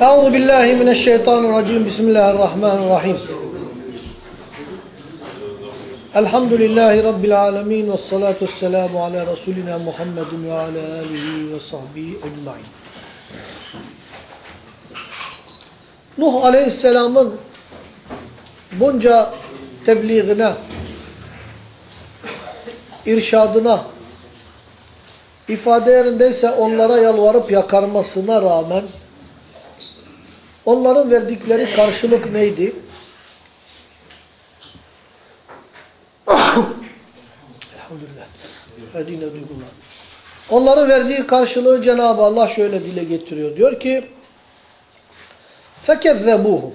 Euzu billahi mineşşeytanirracim. Bismillahirrahmanirrahim. Elhamdülillahi rabbil alamin ve salatu vesselamu ala resulina Muhammedin ve ala alihi ve sahbihi ecmaîn. Nuh Aleyhisselam'ın bunca tebliğine, irşadına, ifade yerindeyse onlara yalvarıp yakarmasına rağmen onların verdikleri karşılık neydi? Elhamdülillah. Edine duygular. Onların verdiği karşılığı Cenab-ı Allah şöyle dile getiriyor. Diyor ki فَكَذَّبُوهُ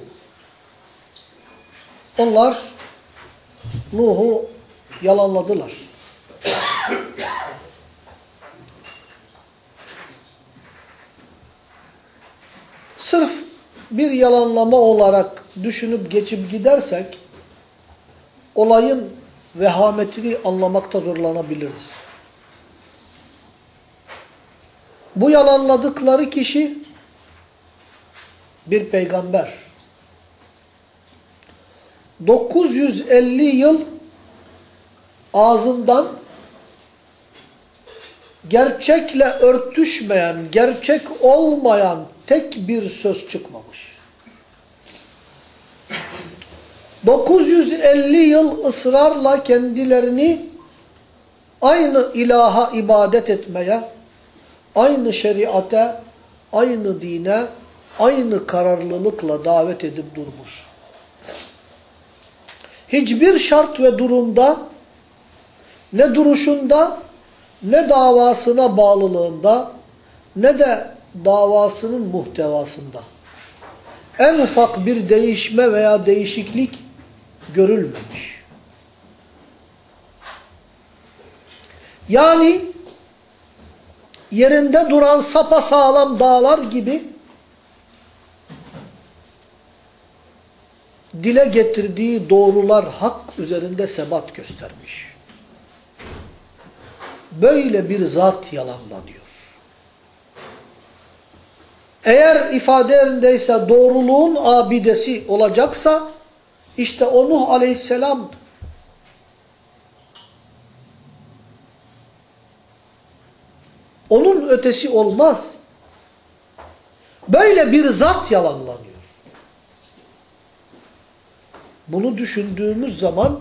Onlar Nuh'u yalanladılar. Sırf bir yalanlama olarak düşünüp geçip gidersek olayın vehametini anlamakta zorlanabiliriz. Bu yalanladıkları kişi bir peygamber. 950 yıl ağzından gerçekle örtüşmeyen, gerçek olmayan tek bir söz çıkmamış. 950 yıl ısrarla kendilerini aynı ilaha ibadet etmeye, aynı şeriate, aynı dine, aynı kararlılıkla davet edip durmuş. Hiçbir şart ve durumda, ne duruşunda, ne davasına bağlılığında, ne de davasının muhtevasında en ufak bir değişme veya değişiklik görülmemiş. Yani yerinde duran sapasağlam dağlar gibi dile getirdiği doğrular hak üzerinde sebat göstermiş. Böyle bir zat yalanlanıyor. Eğer ifade yerindeyse doğruluğun abidesi olacaksa işte o Nuh aleyhisselamdır. Onun ötesi olmaz. Böyle bir zat yalanlanıyor. Bunu düşündüğümüz zaman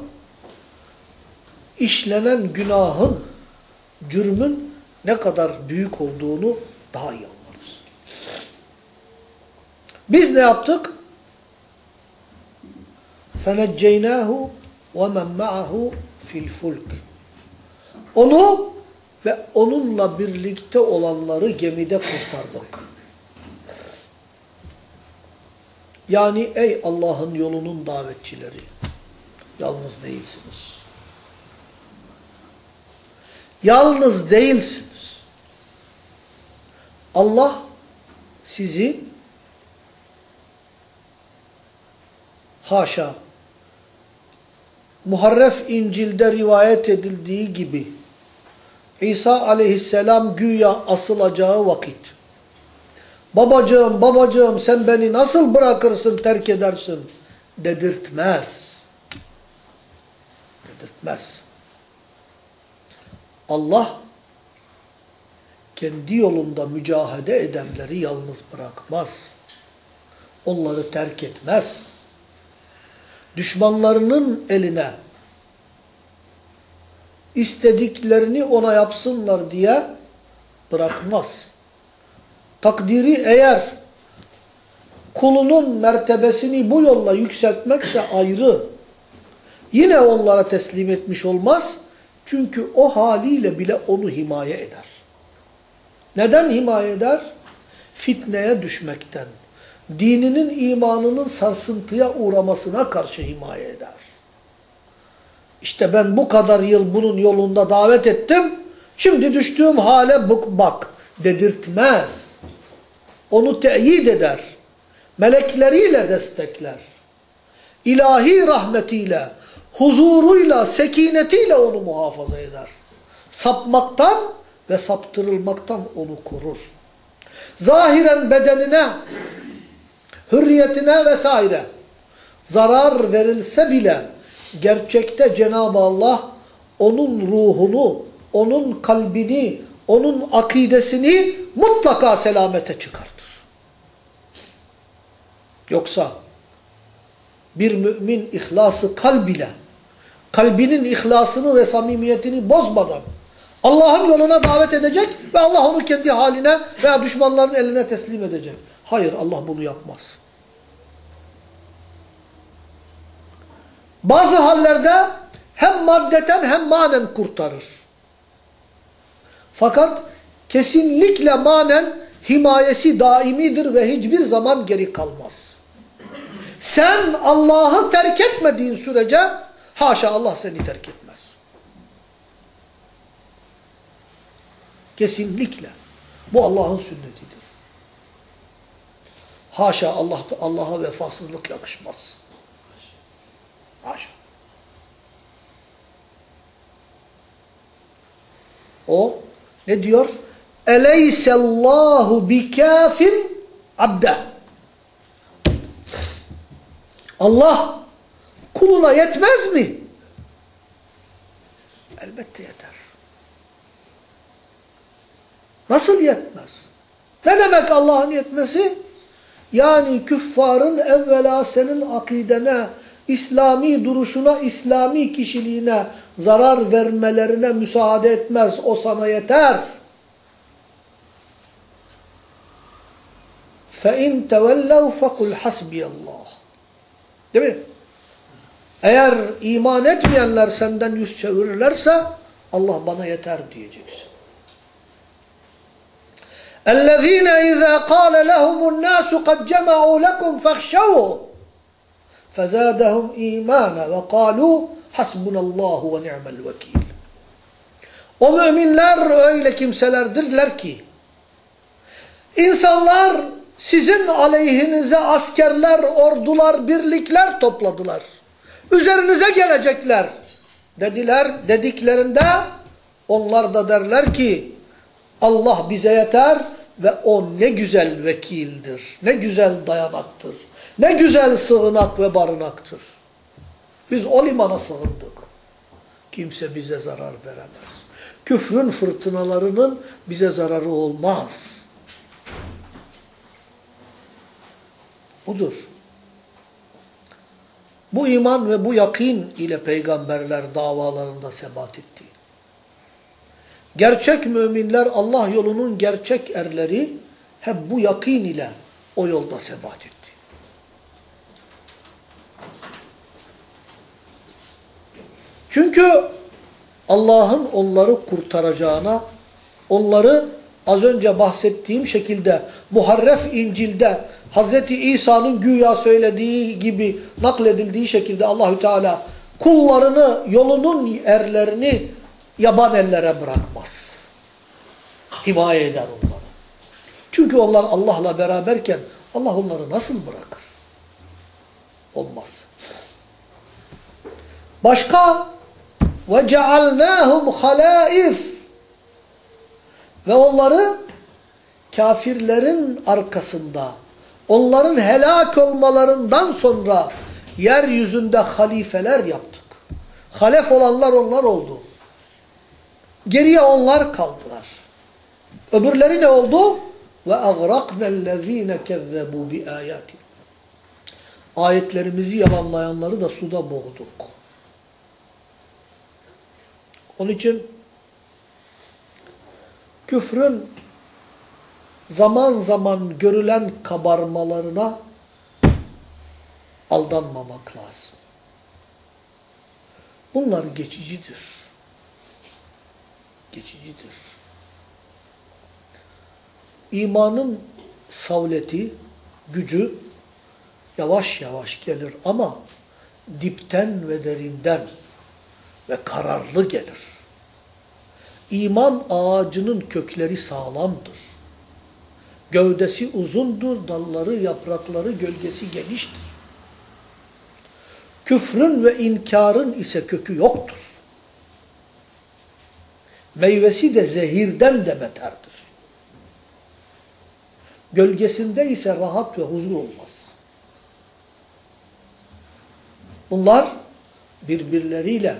işlenen günahın, cürmün ne kadar büyük olduğunu daha iyi. Biz ne yaptık? فَنَجَّيْنَاهُ وَمَنْ مَعَهُ fil fulk. Onu ve onunla birlikte olanları gemide kurtardık. Yani ey Allah'ın yolunun davetçileri, yalnız değilsiniz. Yalnız değilsiniz. Allah sizi haşa Muharref İncil'de rivayet edildiği gibi İsa aleyhisselam güya asılacağı vakit babacığım babacığım sen beni nasıl bırakırsın terk edersin dedirtmez. Dedirtmez. Allah kendi yolunda mücahede edenleri yalnız bırakmaz. Onları terk etmez. Düşmanlarının eline istediklerini ona yapsınlar diye bırakmaz. Takdiri eğer kulunun mertebesini bu yolla yükseltmekse ayrı. Yine onlara teslim etmiş olmaz. Çünkü o haliyle bile onu himaye eder. Neden himaye eder? Fitneye düşmekten, dininin imanının sarsıntıya uğramasına karşı himaye eder. İşte ben bu kadar yıl bunun yolunda davet ettim, şimdi düştüğüm hale bak dedirtmez. Onu teyit eder. Melekleriyle destekler. İlahi rahmetiyle, huzuruyla, sekinetiyle onu muhafaza eder. Sapmaktan ve saptırılmaktan onu korur. Zahiren bedenine hürriyetine vesaire zarar verilse bile gerçekte Cenab-ı Allah onun ruhunu, onun kalbini, onun akidesini mutlaka selamete çıkartır. Yoksa bir mümin ihlası kalbiyle, kalbinin ihlasını ve samimiyetini bozmadan Allah'ın yoluna davet edecek ve Allah onu kendi haline veya düşmanların eline teslim edecek. Hayır Allah bunu yapmaz. Bazı hallerde hem maddeten hem manen kurtarır. Fakat kesinlikle manen himayesi daimidir ve hiçbir zaman geri kalmaz. Sen Allah'ı terk etmediğin sürece haşa Allah seni terk etmez. Kesinlikle. Bu Allah'ın sünnetidir. Haşa Allah Allah'a vefasızlık yakışmaz. Haşa. O ne diyor? Eleysellahu bikafin abde. Allah kuluna yetmez mi? Elbette yeter. Nasıl yetmez? Ne demek Allah'ın yetmesi? Yani küffarın evvela senin akidene, İslami duruşuna, İslami kişiliğine zarar vermelerine müsaade etmez. O sana yeter. فَاِنْ تَوَلَّوْا فَقُلْ حَسْبِيَ اللّٰهِ Değil mi? Eğer iman etmeyenler senden yüz çevirirlerse Allah bana yeter diyeceksin. اَلَّذ۪ينَ اِذَا قَالَ لَهُمُ النَّاسُ قَدْ جَمَعُوا لَكُمْ فَاخْشَوْهُ فَزَادَهُمْ اِيمَانًا وَقَالُوا حَسْبُنَ اللّٰهُ وَنِعْمَ الْوَكِيلِ O müminler öyle kimselerdirler ki insanlar sizin aleyhinize askerler, ordular, birlikler topladılar. Üzerinize gelecekler dediler. Dediklerinde onlar da derler ki Allah bize yeter ve o ne güzel vekildir, ne güzel dayanaktır, ne güzel sığınak ve barınaktır. Biz o limana sığındık. Kimse bize zarar veremez. Küfrün fırtınalarının bize zararı olmaz. Budur. Bu iman ve bu yakin ile peygamberler davalarında sebat etti. Gerçek müminler Allah yolunun gerçek erleri hep bu yakin ile o yolda sebat etti. Çünkü Allah'ın onları kurtaracağına, onları az önce bahsettiğim şekilde Muharref İncil'de Hz. İsa'nın güya söylediği gibi nakledildiği şekilde Allahü Teala kullarını, yolunun erlerini yaban ellere bırakmaz. Himaye eder onları. Çünkü onlar Allah'la beraberken Allah onları nasıl bırakır? Olmaz. Başka ve cealnâhum halâif. Ve onları kafirlerin arkasında, onların helak olmalarından sonra yeryüzünde halifeler yaptık. Halef olanlar onlar oldu. Geriye onlar kaldılar. Öbürleri ne oldu? Ve agraqnellezîne kezzebû bi âyâtina. Ayetlerimizi yalanlayanları da suda boğduk. Onun için küfrün zaman zaman görülen kabarmalarına aldanmamak lazım. Bunlar geçicidir. Geçicidir. İmanın savleti, gücü yavaş yavaş gelir ama dipten ve derinden ve kararlı gelir. İman ağacının kökleri sağlamdır. Gövdesi uzundur, dalları, yaprakları, gölgesi geniştir. Küfrün ve inkarın ise kökü yoktur. Meyvesi de zehirden de beterdir. Gölgesinde ise rahat ve huzur olmaz. Bunlar birbirleriyle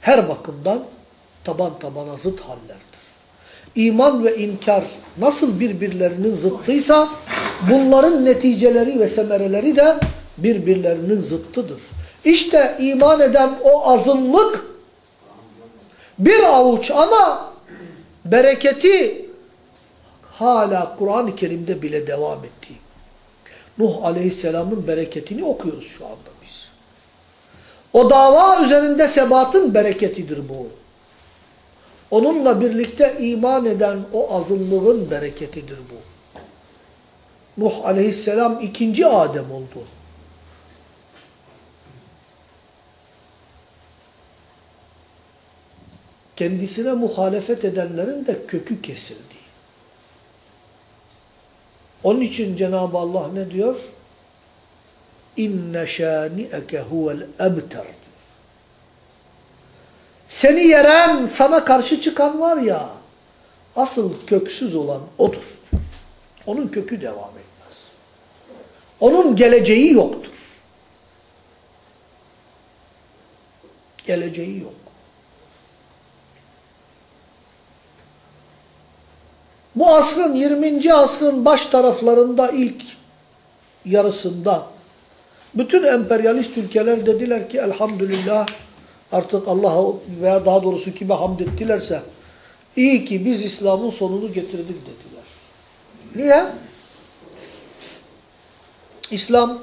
her bakımdan taban tabana zıt hallerdir. İman ve inkar nasıl birbirlerinin zıttıysa bunların neticeleri ve semereleri de birbirlerinin zıttıdır. İşte iman eden o azınlık bir avuç ama bereketi hala Kur'an-ı Kerim'de bile devam etti. Nuh Aleyhisselam'ın bereketini okuyoruz şu anda biz. O dava üzerinde sebatın bereketidir bu. Onunla birlikte iman eden o azınlığın bereketidir bu. Nuh Aleyhisselam ikinci Adem oldu. kendisine muhalefet edenlerin de kökü kesildi. Onun için Cenab-ı Allah ne diyor? İnne şâni'eke huvel ebter. Seni yeren, sana karşı çıkan var ya, asıl köksüz olan odur. Onun kökü devam etmez. Onun geleceği yoktur. Geleceği yok. Bu asrın 20. asrın baş taraflarında ilk yarısında bütün emperyalist ülkeler dediler ki elhamdülillah artık Allah'a veya daha doğrusu kime hamd ettilerse iyi ki biz İslam'ın sonunu getirdik dediler. Niye? İslam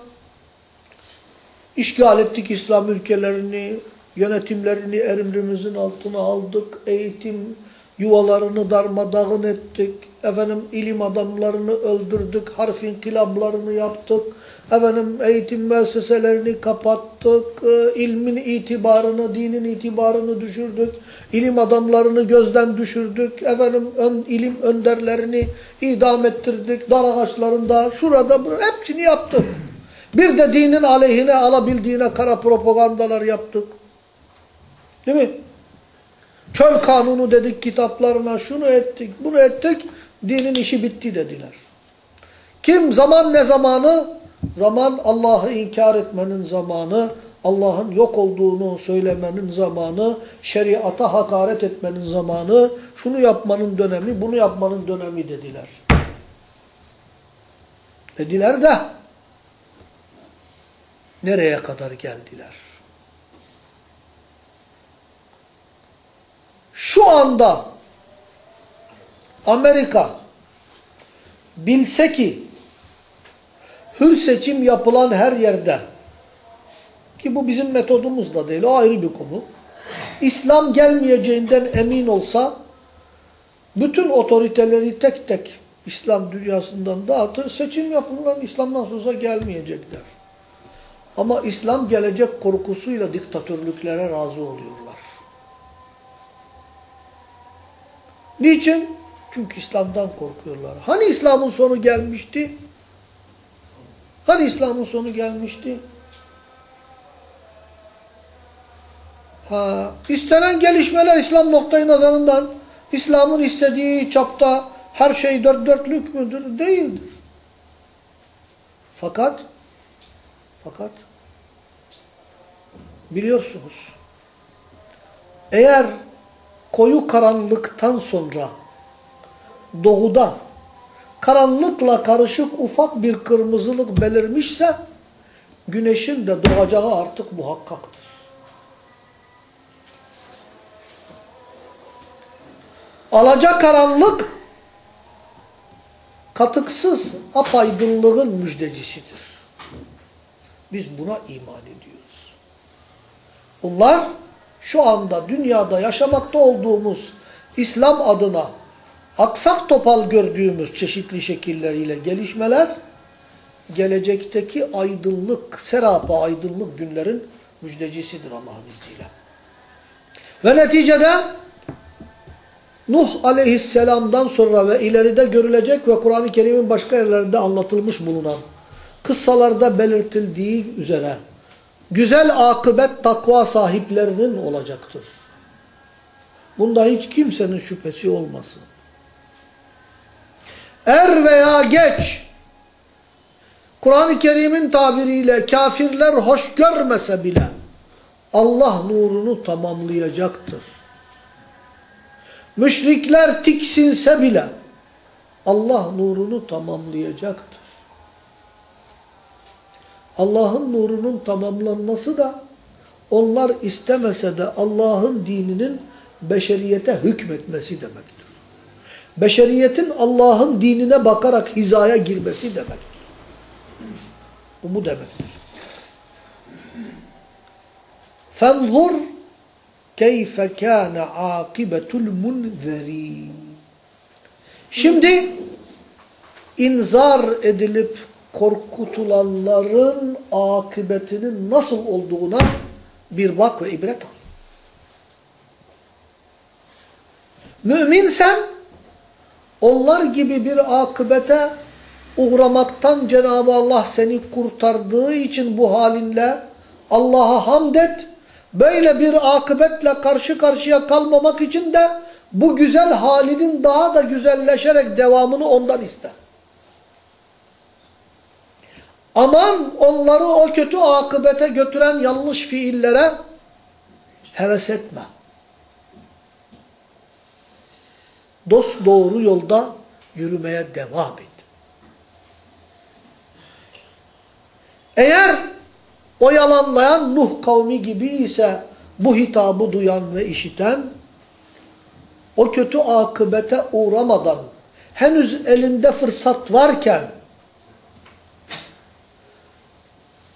işgal ettik İslam ülkelerini, yönetimlerini emrimizin altına aldık, eğitim yuvalarını darmadağın ettik, efendim ilim adamlarını öldürdük, harf inkılaplarını yaptık, efendim eğitim müesseselerini kapattık, e, ilmin itibarını, dinin itibarını düşürdük, ilim adamlarını gözden düşürdük, efendim ön, ilim önderlerini idam ettirdik, dar ağaçlarında, şurada, hepsini yaptık. Bir de dinin aleyhine alabildiğine kara propagandalar yaptık. Değil mi? Çöl kanunu dedik kitaplarına şunu ettik bunu ettik dinin işi bitti dediler. Kim zaman ne zamanı? Zaman Allah'ı inkar etmenin zamanı, Allah'ın yok olduğunu söylemenin zamanı, şeriata hakaret etmenin zamanı, şunu yapmanın dönemi, bunu yapmanın dönemi dediler. Dediler de nereye kadar geldiler? Şu anda Amerika bilse ki hür seçim yapılan her yerde ki bu bizim metodumuz da değil o ayrı bir konu. İslam gelmeyeceğinden emin olsa bütün otoriteleri tek tek İslam dünyasından dağıtır. Seçim yapılan İslam'dan sonra gelmeyecekler. Ama İslam gelecek korkusuyla diktatörlüklere razı oluyorlar. Niçin? Çünkü İslam'dan korkuyorlar. Hani İslam'ın sonu gelmişti? Hani İslam'ın sonu gelmişti? Ha, istenen gelişmeler İslam noktayı nazarından İslam'ın istediği çapta her şey dört dörtlük müdür? Değildir. Fakat fakat biliyorsunuz eğer koyu karanlıktan sonra doğuda karanlıkla karışık ufak bir kırmızılık belirmişse güneşin de doğacağı artık muhakkaktır. Alaca karanlık katıksız apaydınlığın müjdecisidir. Biz buna iman ediyoruz. Bunlar şu anda dünyada yaşamakta olduğumuz İslam adına aksak topal gördüğümüz çeşitli şekilleriyle gelişmeler gelecekteki aydınlık, serapa aydınlık günlerin müjdecisidir Allah'ın izniyle. Ve neticede Nuh aleyhisselamdan sonra ve ileride görülecek ve Kur'an-ı Kerim'in başka yerlerinde anlatılmış bulunan kıssalarda belirtildiği üzere güzel akıbet takva sahiplerinin olacaktır. Bunda hiç kimsenin şüphesi olmasın. Er veya geç, Kur'an-ı Kerim'in tabiriyle kafirler hoş görmese bile, Allah nurunu tamamlayacaktır. Müşrikler tiksinse bile Allah nurunu tamamlayacaktır. Allah'ın nurunun tamamlanması da onlar istemese de Allah'ın dininin beşeriyete hükmetmesi demektir Beşeriyetin Allah'ın dinine bakarak hizaya girmesi demektir. Bu bu demektir. فَانْظُرْ كَيْفَ كَانَ عَاقِبَةُ الْمُنْذَرِينَ Şimdi inzar edilip korkutulanların akıbetinin nasıl olduğuna bir bak ve ibret al. Müminsen onlar gibi bir akıbete uğramaktan Cenab-ı Allah seni kurtardığı için bu halinle Allah'a hamd et. Böyle bir akıbetle karşı karşıya kalmamak için de bu güzel halinin daha da güzelleşerek devamını ondan iste. Aman onları o kötü akıbete götüren yanlış fiillere heves etme. Dost doğru yolda yürümeye devam et. Eğer o yalanlayan Nuh kavmi gibi ise bu hitabı duyan ve işiten o kötü akıbete uğramadan henüz elinde fırsat varken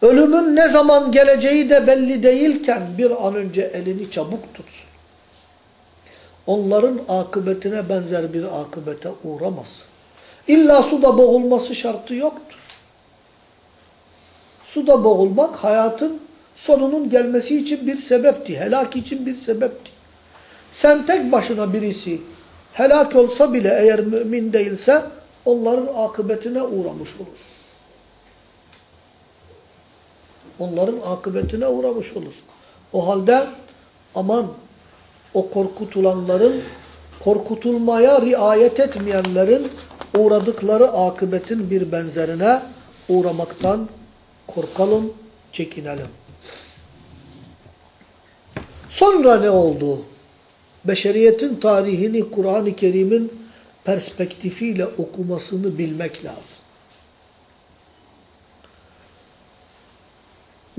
ölümün ne zaman geleceği de belli değilken bir an önce elini çabuk tutsun. Onların akıbetine benzer bir akıbete uğramasın. İlla suda boğulması şartı yoktur. Suda boğulmak hayatın sonunun gelmesi için bir sebepti. Helak için bir sebepti. Sen tek başına birisi helak olsa bile eğer mümin değilse onların akıbetine uğramış olur. Onların akıbetine uğramış olur. O halde aman o korkutulanların, korkutulmaya riayet etmeyenlerin uğradıkları akıbetin bir benzerine uğramaktan korkalım, çekinelim. Sonra ne oldu? Beşeriyetin tarihini Kur'an-ı Kerim'in perspektifiyle okumasını bilmek lazım.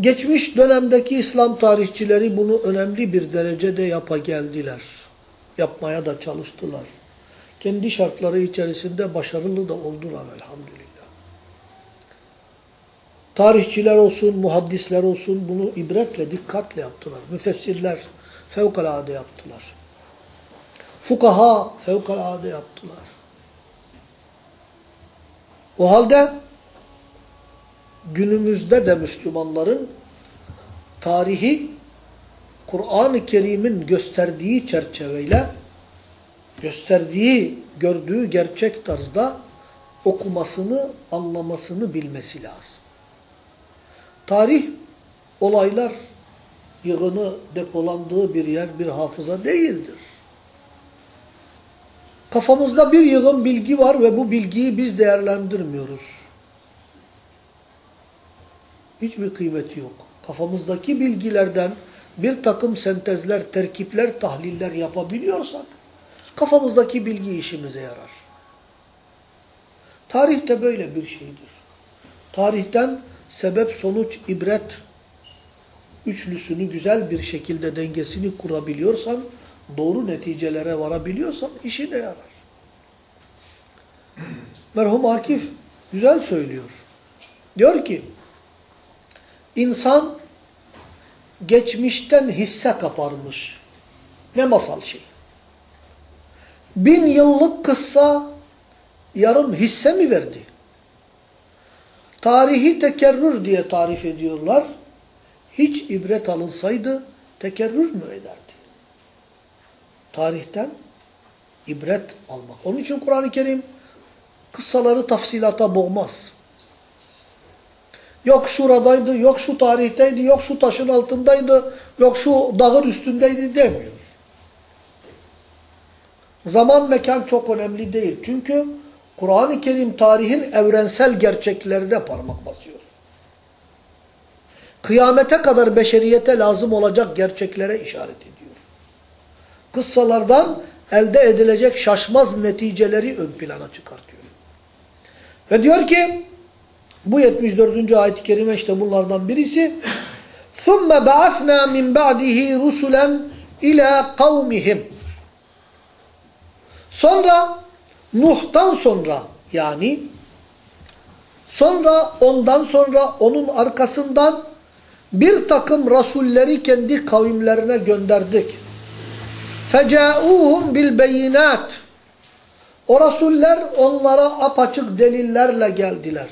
Geçmiş dönemdeki İslam tarihçileri bunu önemli bir derecede yapa geldiler. Yapmaya da çalıştılar. Kendi şartları içerisinde başarılı da oldular elhamdülillah. Tarihçiler olsun, muhaddisler olsun bunu ibretle, dikkatle yaptılar. Müfessirler fevkalade yaptılar. Fukaha fevkalade yaptılar. O halde günümüzde de Müslümanların tarihi Kur'an-ı Kerim'in gösterdiği çerçeveyle gösterdiği, gördüğü gerçek tarzda okumasını, anlamasını bilmesi lazım. Tarih, olaylar yığını depolandığı bir yer, bir hafıza değildir. Kafamızda bir yığın bilgi var ve bu bilgiyi biz değerlendirmiyoruz. Hiçbir kıymeti yok. Kafamızdaki bilgilerden bir takım sentezler, terkipler, tahliller yapabiliyorsak kafamızdaki bilgi işimize yarar. Tarih de böyle bir şeydir. Tarihten sebep, sonuç, ibret üçlüsünü güzel bir şekilde dengesini kurabiliyorsan, doğru neticelere varabiliyorsan işi de yarar. Merhum Akif güzel söylüyor. Diyor ki, insan geçmişten hisse kaparmış. Ne masal şey. Bin yıllık kıssa yarım hisse mi verdi? Tarihi tekerrür diye tarif ediyorlar. Hiç ibret alınsaydı tekerrür mü ederdi? Tarihten ibret almak. Onun için Kur'an-ı Kerim kıssaları tafsilata boğmaz. Yok şuradaydı, yok şu tarihteydi, yok şu taşın altındaydı, yok şu dağın üstündeydi demiyor. Zaman mekan çok önemli değil. Çünkü Kur'an-ı Kerim tarihin evrensel gerçeklerine parmak basıyor. kıyamete kadar beşeriyete lazım olacak gerçeklere işaret ediyor. Kıssalardan elde edilecek şaşmaz neticeleri ön plana çıkartıyor. Ve diyor ki bu 74. ayet-i kerime işte bunlardan birisi ثُمَّ بَعَثْنَا مِنْ بَعْدِهِ رُسُلًا اِلَى قَوْمِهِمْ Sonra Nuh'tan sonra yani sonra ondan sonra onun arkasından bir takım rasulleri kendi kavimlerine gönderdik. فَجَاءُوهُمْ بِالْبَيِّنَاتِ O rasuller onlara apaçık delillerle geldiler.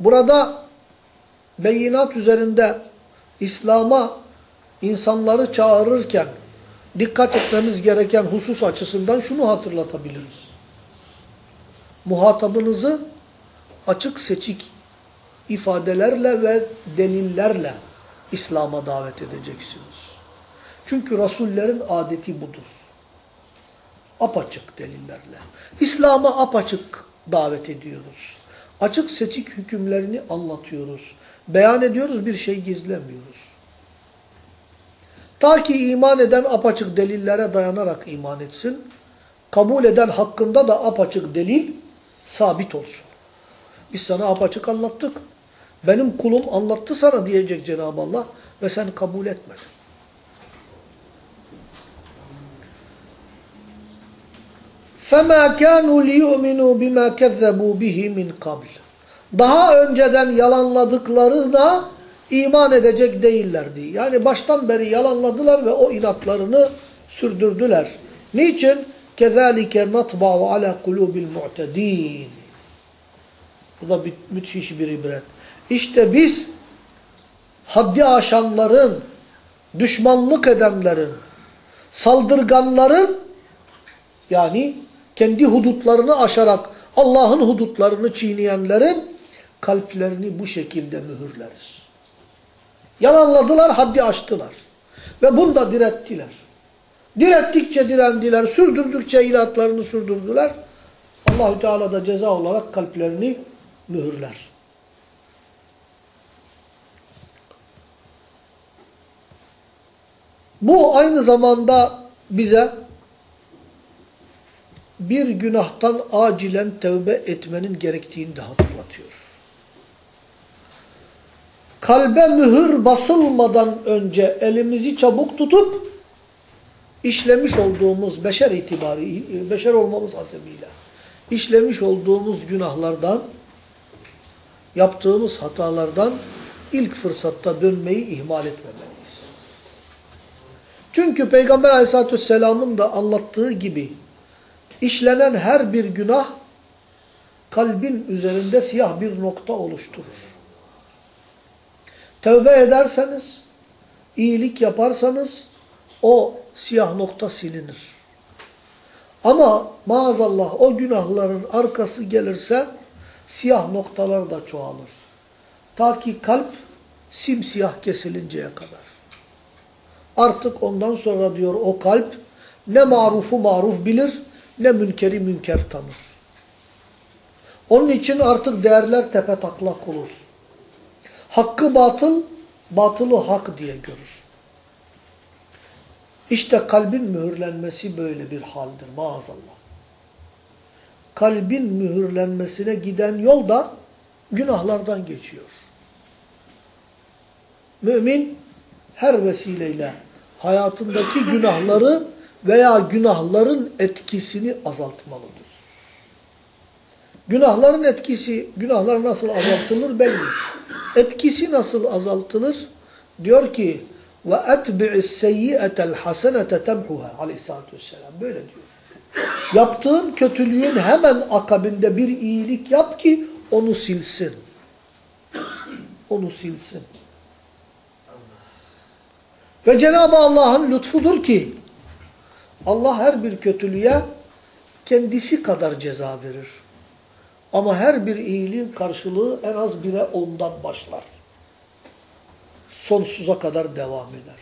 Burada beyinat üzerinde İslam'a insanları çağırırken dikkat etmemiz gereken husus açısından şunu hatırlatabiliriz. Muhatabınızı açık seçik ifadelerle ve delillerle İslam'a davet edeceksiniz. Çünkü Rasullerin adeti budur. Apaçık delillerle. İslam'a apaçık davet ediyoruz. Açık seçik hükümlerini anlatıyoruz. Beyan ediyoruz, bir şey gizlemiyoruz. Ta ki iman eden apaçık delillere dayanarak iman etsin. Kabul eden hakkında da apaçık delil sabit olsun. Biz sana apaçık anlattık. Benim kulum anlattı sana diyecek Cenab-ı Allah ve sen kabul etmedin. فَمَا كَانُوا لِيُؤْمِنُوا بِمَا كَذَّبُوا بِهِ مِنْ قَبْلِ Daha önceden yalanladıklarına iman edecek değillerdi. Yani baştan beri yalanladılar ve o inatlarını sürdürdüler. Niçin? كَذَٰلِكَ نَطْبَعُ عَلَى قُلُوبِ الْمُعْتَد۪ينَ Bu da bir, müthiş bir ibret. İşte biz haddi aşanların, düşmanlık edenlerin, saldırganların yani kendi hudutlarını aşarak Allah'ın hudutlarını çiğneyenlerin kalplerini bu şekilde mühürleriz. Yalanladılar, haddi aştılar. Ve bunda direttiler. Direttikçe direndiler, sürdürdükçe inatlarını sürdürdüler. Allahü Teala da ceza olarak kalplerini mühürler. Bu aynı zamanda bize bir günahtan acilen tevbe etmenin gerektiğini de hatırlatıyor. Kalbe mühür basılmadan önce elimizi çabuk tutup işlemiş olduğumuz beşer itibari, beşer olmamız hasebiyle işlemiş olduğumuz günahlardan, yaptığımız hatalardan ilk fırsatta dönmeyi ihmal etmemeliyiz. Çünkü Peygamber aleyhissalatü vesselamın da anlattığı gibi işlenen her bir günah kalbin üzerinde siyah bir nokta oluşturur. Tövbe ederseniz, iyilik yaparsanız o siyah nokta silinir. Ama maazallah o günahların arkası gelirse siyah noktalar da çoğalır. Ta ki kalp simsiyah kesilinceye kadar. Artık ondan sonra diyor o kalp ne marufu maruf bilir ne münkeri münker tanır. Onun için artık değerler tepe taklak olur. Hakkı batıl, batılı hak diye görür. İşte kalbin mühürlenmesi böyle bir haldir maazallah. Kalbin mühürlenmesine giden yol da günahlardan geçiyor. Mümin her vesileyle hayatındaki günahları veya günahların etkisini azaltmalıdır. Günahların etkisi, günahlar nasıl azaltılır belli. Etkisi nasıl azaltılır? Diyor ki ve etbi'is seyyi'etel hasenete temhuha aleyhissalatü vesselam. Böyle diyor. Yaptığın kötülüğün hemen akabinde bir iyilik yap ki onu silsin. Onu silsin. Ve Cenab-ı Allah'ın lütfudur ki Allah her bir kötülüğe kendisi kadar ceza verir. Ama her bir iyiliğin karşılığı en az bire ondan başlar. Sonsuza kadar devam eder.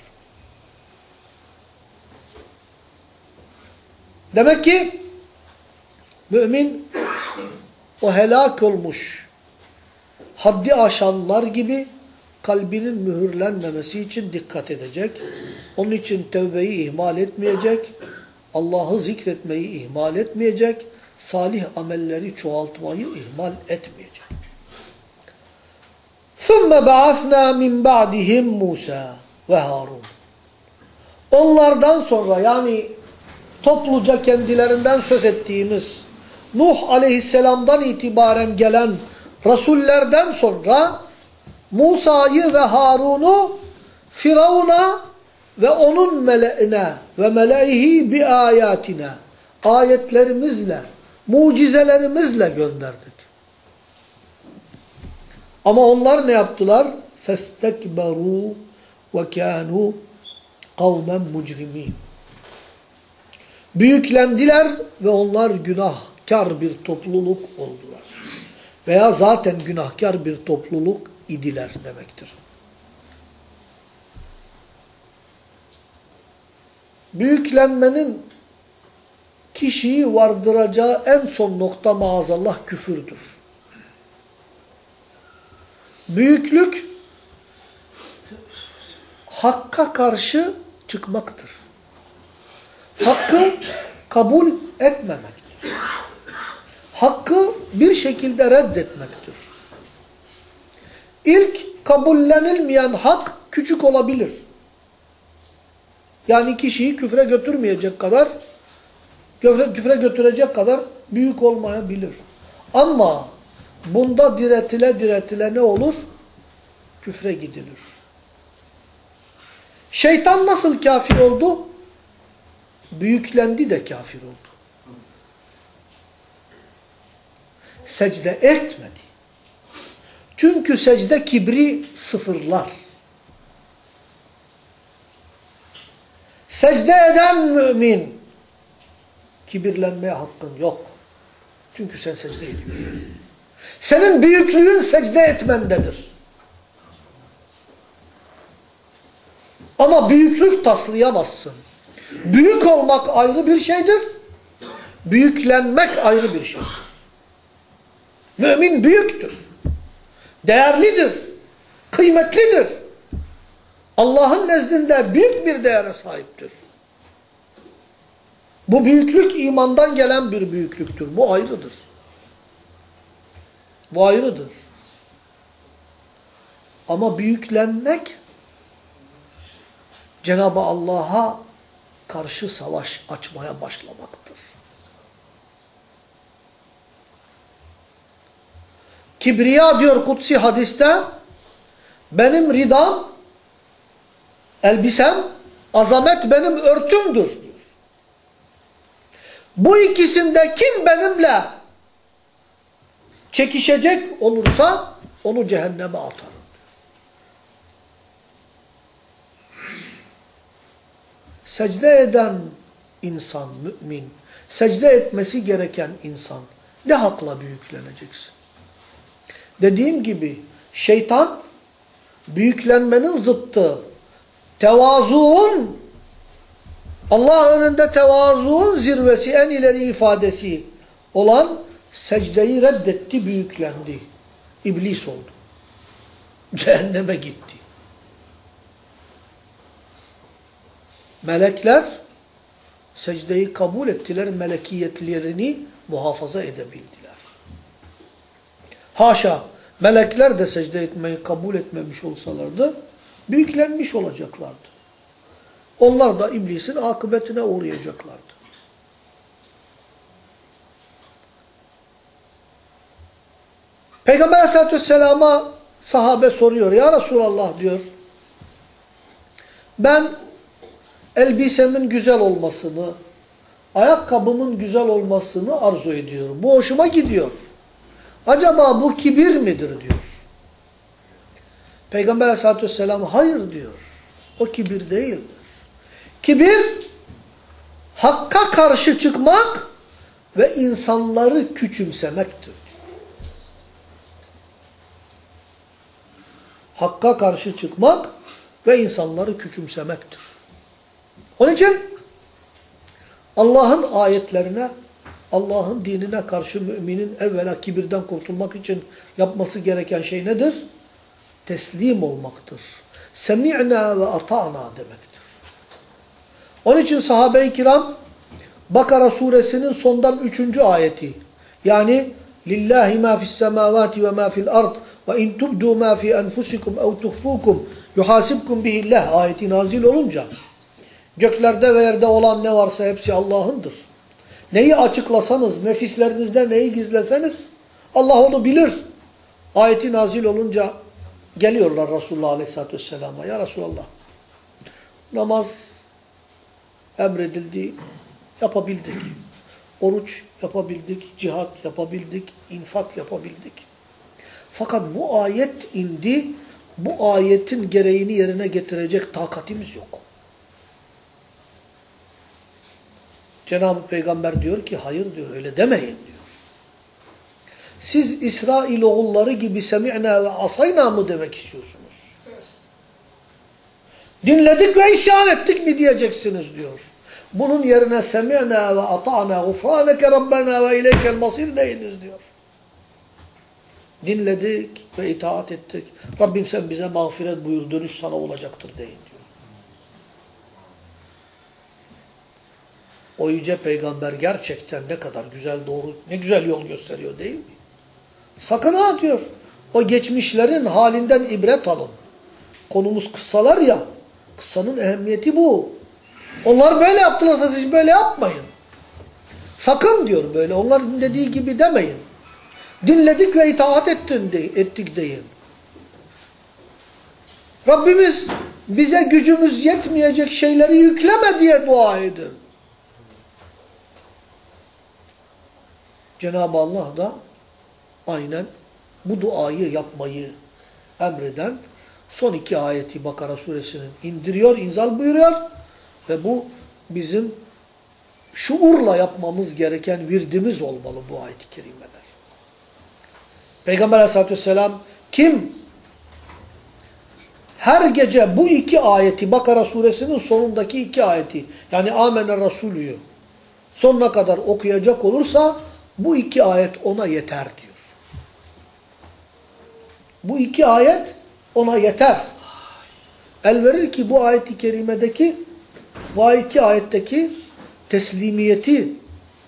Demek ki mümin o helak olmuş, haddi aşanlar gibi kalbinin mühürlenmemesi için dikkat edecek. Onun için tevbeyi ihmal etmeyecek. Allah'ı zikretmeyi ihmal etmeyecek. Salih amelleri çoğaltmayı ihmal etmeyecek. ثُمَّ بَعَثْنَا مِنْ بَعْدِهِمْ Musa ve Harun. Onlardan sonra yani topluca kendilerinden söz ettiğimiz Nuh aleyhisselamdan itibaren gelen Resullerden sonra Musa'yı ve Harun'u Firavun'a ve onun meleğine ve meleğihi bi ayatine ayetlerimizle, mucizelerimizle gönderdik. Ama onlar ne yaptılar? Festekberu ve kânu kavmen mucrimin. Büyüklendiler ve onlar günahkar bir topluluk oldular. Veya zaten günahkar bir topluluk idiler demektir. Büyüklenmenin kişiyi vardıracağı en son nokta maazallah küfürdür. Büyüklük hakka karşı çıkmaktır. Hakkı kabul etmemektir. Hakkı bir şekilde reddetmektir. İlk kabullenilmeyen hak küçük olabilir. Yani kişiyi küfre götürmeyecek kadar, küfre, götürecek kadar büyük olmayabilir. Ama bunda diretile diretile ne olur? Küfre gidilir. Şeytan nasıl kafir oldu? Büyüklendi de kafir oldu. Secde etmedi. Çünkü secde kibri sıfırlar. Secde eden mümin kibirlenmeye hakkın yok. Çünkü sen secde ediyorsun. Senin büyüklüğün secde etmendedir. Ama büyüklük taslayamazsın. Büyük olmak ayrı bir şeydir. Büyüklenmek ayrı bir şeydir. Mümin büyüktür. Değerlidir. Kıymetlidir. Allah'ın nezdinde büyük bir değere sahiptir. Bu büyüklük imandan gelen bir büyüklüktür. Bu ayrıdır. Bu ayrıdır. Ama büyüklenmek Cenab-ı Allah'a karşı savaş açmaya başlamaktır. Kibriya diyor kutsi hadiste benim ridam, elbisem, azamet benim örtümdür diyor. Bu ikisinde kim benimle çekişecek olursa onu cehenneme atarım. Diyor. Secde eden insan, mümin, secde etmesi gereken insan ne hakla büyükleneceksin? Dediğim gibi şeytan büyüklenmenin zıttı, tevazuun, Allah önünde tevazuun zirvesi, en ileri ifadesi olan secdeyi reddetti, büyüklendi. İblis oldu. Cehenneme gitti. Melekler secdeyi kabul ettiler, melekiyetlerini muhafaza edebildiler. Haşa, melekler de secde etmeyi kabul etmemiş olsalardı, büyüklenmiş olacaklardı. Onlar da iblisin akıbetine uğrayacaklardı. Peygamber aleyhissalatü vesselama sahabe soruyor. Ya Resulallah diyor. Ben elbisemin güzel olmasını, ayakkabımın güzel olmasını arzu ediyorum. Bu hoşuma gidiyor. Acaba bu kibir midir diyor. Peygamber aleyhissalatü vesselam hayır diyor. O kibir değildir. Kibir hakka karşı çıkmak ve insanları küçümsemektir. Hakka karşı çıkmak ve insanları küçümsemektir. Onun için Allah'ın ayetlerine, Allah'ın dinine karşı müminin evvela kibirden kurtulmak için yapması gereken şey nedir? Teslim olmaktır. Semi'na ve ata'na demektir. Onun için sahabe-i kiram Bakara suresinin sondan üçüncü ayeti yani Lillahi ma fis semavati ve ma fil ard ve in tubdu ma fi enfusikum ev tuhfukum yuhasibkum bihillah ayeti nazil olunca göklerde ve yerde olan ne varsa hepsi Allah'ındır. Neyi açıklasanız, nefislerinizde neyi gizleseniz Allah onu bilir. Ayeti nazil olunca geliyorlar Resulullah Aleyhisselatü Vesselam'a. Ya Resulallah namaz emredildi, yapabildik. Oruç yapabildik, cihat yapabildik, infak yapabildik. Fakat bu ayet indi, bu ayetin gereğini yerine getirecek takatimiz yok. Cenab-ı Peygamber diyor ki hayır diyor öyle demeyin diyor. Siz İsrail oğulları gibi semi'na ve asayna mı demek istiyorsunuz? Dinledik ve isyan ettik mi diyeceksiniz diyor. Bunun yerine semi'na ve ata'na gufraneke rabbena ve ileykel masir deyiniz diyor. Dinledik ve itaat ettik. Rabbim sen bize mağfiret buyur dönüş sana olacaktır deyin diyor. O yüce peygamber gerçekten ne kadar güzel doğru, ne güzel yol gösteriyor değil mi? Sakın ha diyor. O geçmişlerin halinden ibret alın. Konumuz kıssalar ya. Kıssanın ehemmiyeti bu. Onlar böyle yaptılarsa siz böyle yapmayın. Sakın diyor böyle. Onların dediği gibi demeyin. Dinledik ve itaat ettin de, ettik deyin. Rabbimiz bize gücümüz yetmeyecek şeyleri yükleme diye dua edin. Cenab-ı Allah da aynen bu duayı yapmayı emreden son iki ayeti Bakara suresinin indiriyor, inzal buyuruyor ve bu bizim şuurla yapmamız gereken virdimiz olmalı bu ayet-i kerimeler. Peygamber aleyhissalatü vesselam kim her gece bu iki ayeti Bakara suresinin sonundaki iki ayeti yani Amener Resulü'yü sonuna kadar okuyacak olursa bu iki ayet ona yeter diyor. Bu iki ayet ona yeter. El verir ki bu ayeti kerimedeki bu iki ayetteki teslimiyeti,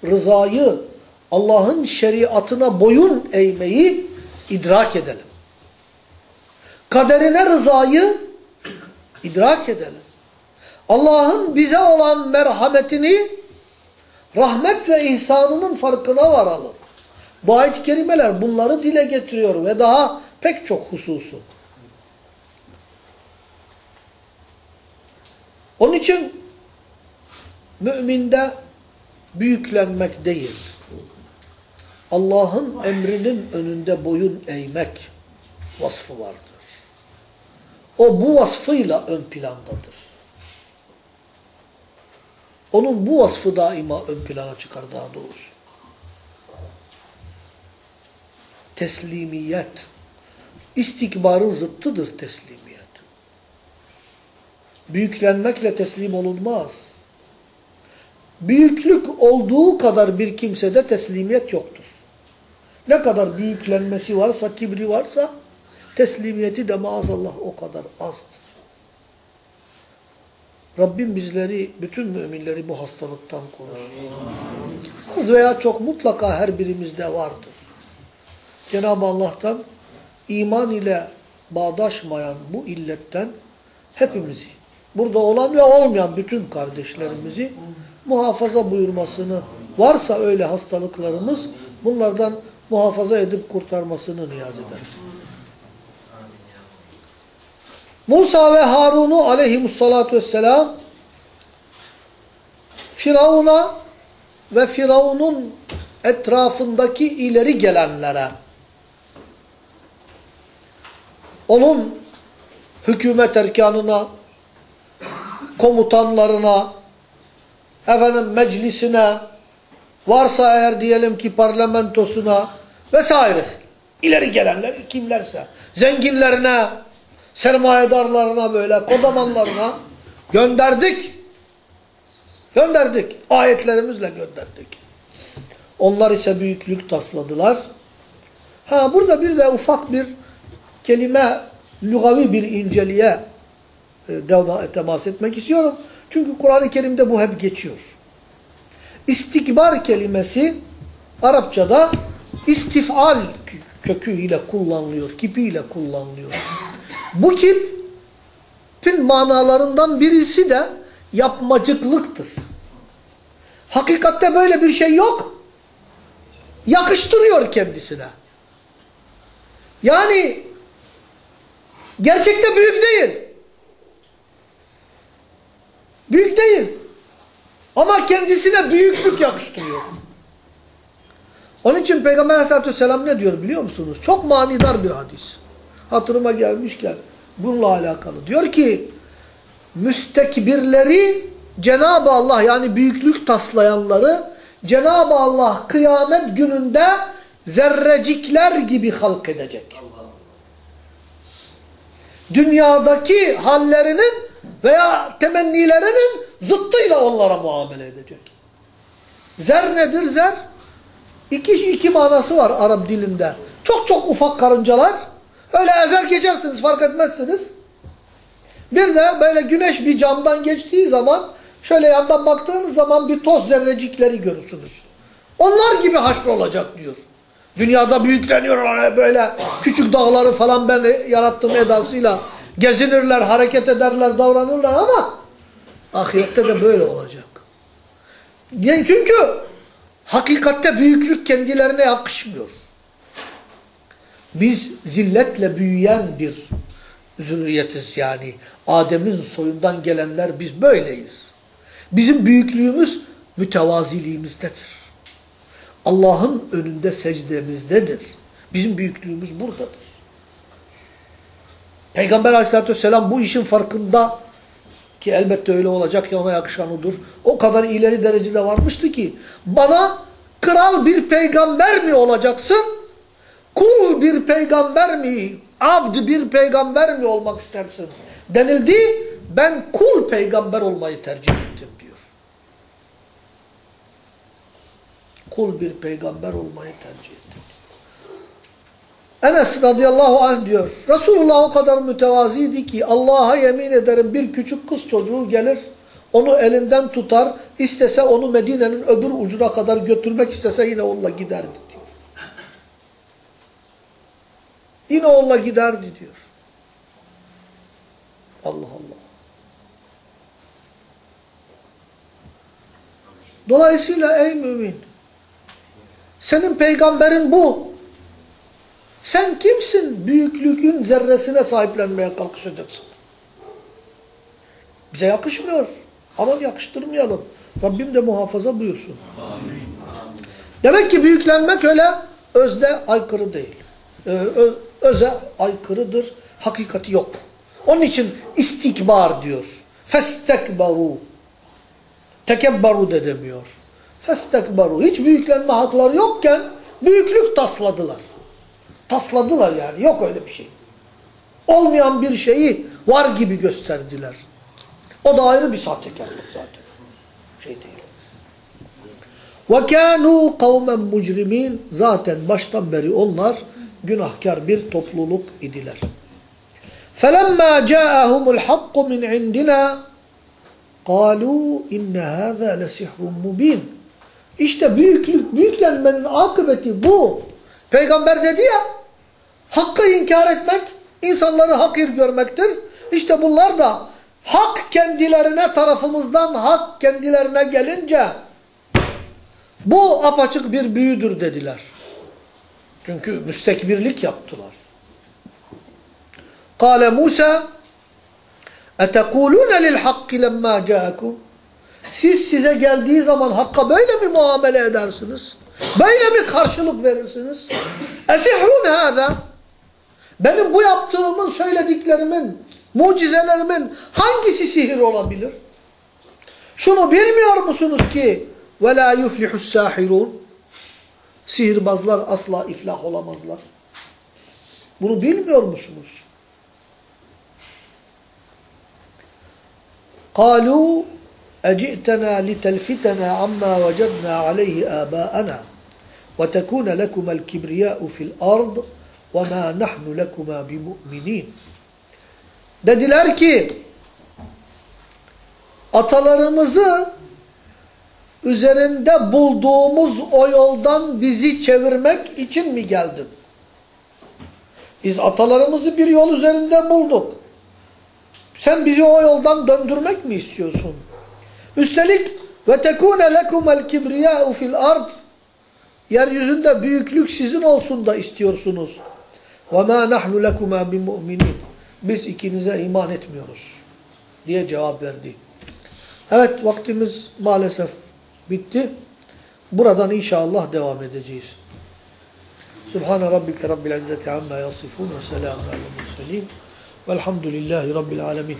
rızayı, Allah'ın şeriatına boyun eğmeyi idrak edelim. Kaderine rızayı idrak edelim. Allah'ın bize olan merhametini, rahmet ve ihsanının farkına varalım. Bu ayet-i kerimeler bunları dile getiriyor ve daha pek çok hususu. Onun için müminde büyüklenmek değil, Allah'ın emrinin önünde boyun eğmek vasfı vardır. O bu vasfıyla ön plandadır. Onun bu vasfı daima ön plana çıkar daha doğrusu. Teslimiyet. İstikbarın zıttıdır teslimiyet. Büyüklenmekle teslim olunmaz. Büyüklük olduğu kadar bir kimsede teslimiyet yoktur. Ne kadar büyüklenmesi varsa, kibri varsa teslimiyeti de maazallah o kadar azdır. Rabbim bizleri, bütün müminleri bu hastalıktan korusun. Az veya çok mutlaka her birimizde vardır. Cenab-ı Allah'tan iman ile bağdaşmayan bu illetten hepimizi, burada olan ve olmayan bütün kardeşlerimizi muhafaza buyurmasını, varsa öyle hastalıklarımız bunlardan muhafaza edip kurtarmasını niyaz ederiz. Musa ve Harun'u aleyhimussalatu vesselam Firavun'a ve Firavun'un etrafındaki ileri gelenlere onun hükümet erkanına, komutanlarına, efendim meclisine, varsa eğer diyelim ki parlamentosuna vesaire ileri gelenler kimlerse, zenginlerine, sermayedarlarına böyle, kodamanlarına gönderdik. Gönderdik. Ayetlerimizle gönderdik. Onlar ise büyüklük tasladılar. Ha burada bir de ufak bir kelime, lügavi bir inceliğe e, temas etmek istiyorum. Çünkü Kur'an-ı Kerim'de bu hep geçiyor. İstikbar kelimesi Arapçada istifal köküyle kullanılıyor, kipiyle kullanılıyor. Bu kipin manalarından birisi de yapmacıklıktır. Hakikatte böyle bir şey yok. Yakıştırıyor kendisine. Yani gerçekte büyük değil. Büyük değil. Ama kendisine büyüklük yakıştırıyor. Onun için Peygamber aleyhissalatü vesselam ne diyor biliyor musunuz? Çok manidar bir hadis. Hatırıma gelmişken bununla alakalı. Diyor ki müstekbirleri Cenab-ı Allah yani büyüklük taslayanları Cenab-ı Allah kıyamet gününde zerrecikler gibi halk edecek. Dünyadaki hallerinin veya temennilerinin zıttıyla onlara muamele edecek. Zer nedir zer? İki, iki manası var Arap dilinde. Çok çok ufak karıncalar. Öyle ezer geçersiniz fark etmezsiniz. Bir de böyle güneş bir camdan geçtiği zaman şöyle yandan baktığınız zaman bir toz zerrecikleri görürsünüz. Onlar gibi haşr olacak diyor. Dünyada büyükleniyorlar böyle küçük dağları falan ben yarattım edasıyla gezinirler, hareket ederler, davranırlar ama ahirette de böyle olacak. Çünkü hakikatte büyüklük kendilerine yakışmıyor. Biz zilletle büyüyen bir zürriyetiz yani. Adem'in soyundan gelenler biz böyleyiz. Bizim büyüklüğümüz mütevaziliğimizdedir. Allah'ın önünde secdemizdedir. Bizim büyüklüğümüz buradadır. Peygamber aleyhissalatü vesselam bu işin farkında ki elbette öyle olacak ya ona yakışan odur. O kadar ileri derecede varmıştı ki bana kral bir peygamber mi olacaksın? Kul bir peygamber mi? Abd bir peygamber mi olmak istersin? Denildi ben kul peygamber olmayı tercih ettim diyor. Kul bir peygamber olmayı tercih ettim. Enes radıyallahu anh diyor. Resulullah o kadar mütevaziydi ki Allah'a yemin ederim bir küçük kız çocuğu gelir onu elinden tutar istese onu Medine'nin öbür ucuna kadar götürmek istese yine onunla giderdi diyor. Yine onunla giderdi diyor. Allah Allah. Dolayısıyla ey mümin senin peygamberin bu. Sen kimsin büyüklükün zerresine sahiplenmeye kalkışacaksın? Bize yakışmıyor. Aman yakıştırmayalım. Rabbim de muhafaza buyursun. Amin. Demek ki büyüklenmek öyle özde aykırı değil. Ee, öze aykırıdır. Hakikati yok. Onun için istikbar diyor. Festekbaru. Tekebbaru de demiyor. Festekbaru. Hiç büyüklenme hakları yokken büyüklük tasladılar. Tasladılar yani. Yok öyle bir şey. Olmayan bir şeyi var gibi gösterdiler. O da ayrı bir sahtekarlık zaten. Şey değil. وَكَانُوا قَوْمًا مُجْرِم۪ينَ Zaten baştan beri onlar günahkar bir topluluk idiler. فَلَمَّا جَاءَهُمُ الْحَقُّ مِنْ عِنْدِنَا قَالُوا اِنَّ هَذَا لَسِحْرٌ مُب۪ينَ İşte büyüklük, büyüklenmenin akıbeti bu. Peygamber dedi ya, hakkı inkar etmek, insanları hakir görmektir. İşte bunlar da hak kendilerine tarafımızdan hak kendilerine gelince bu apaçık bir büyüdür dediler. Çünkü müstekbirlik yaptılar. Kale Musa اَتَقُولُونَ لِلْحَقِّ لَمَّا جَاءَكُمْ Siz size geldiği zaman hakka böyle mi muamele edersiniz? Böyle mi karşılık verirsiniz? اَسِحْرُونَ هَذَا Benim bu yaptığımın, söylediklerimin, mucizelerimin hangisi sihir olabilir? Şunu bilmiyor musunuz ki وَلَا يُفْلِحُ السَّاحِرُونَ Sihirbazlar asla iflah olamazlar. Bunu bilmiyor musunuz? قالوا اجئتنا لتلفتنا عما وجدنا عليه آباءنا وَتَكُونَ لَكُمَا الْكِبْرِيَاءُ فِي الْأَرْضِ وَمَا نَحْنُ لَكُمَا بِمُؤْمِنِينَ Dediler ki atalarımızı üzerinde bulduğumuz o yoldan bizi çevirmek için mi geldin? Biz atalarımızı bir yol üzerinde bulduk. Sen bizi o yoldan döndürmek mi istiyorsun? Üstelik ve tekune lekumel kibriyâ'u fil ard yeryüzünde büyüklük sizin olsun da istiyorsunuz. Ve mâ nahnu lekuma bimu'minin. Biz ikinize iman etmiyoruz diye cevap verdi. Evet vaktimiz maalesef bitti. Buradan inşallah devam edeceğiz. Subhane rabbike rabbil izzeti amma yasifun ve selamun alel murselin velhamdülillahi rabbil alemin.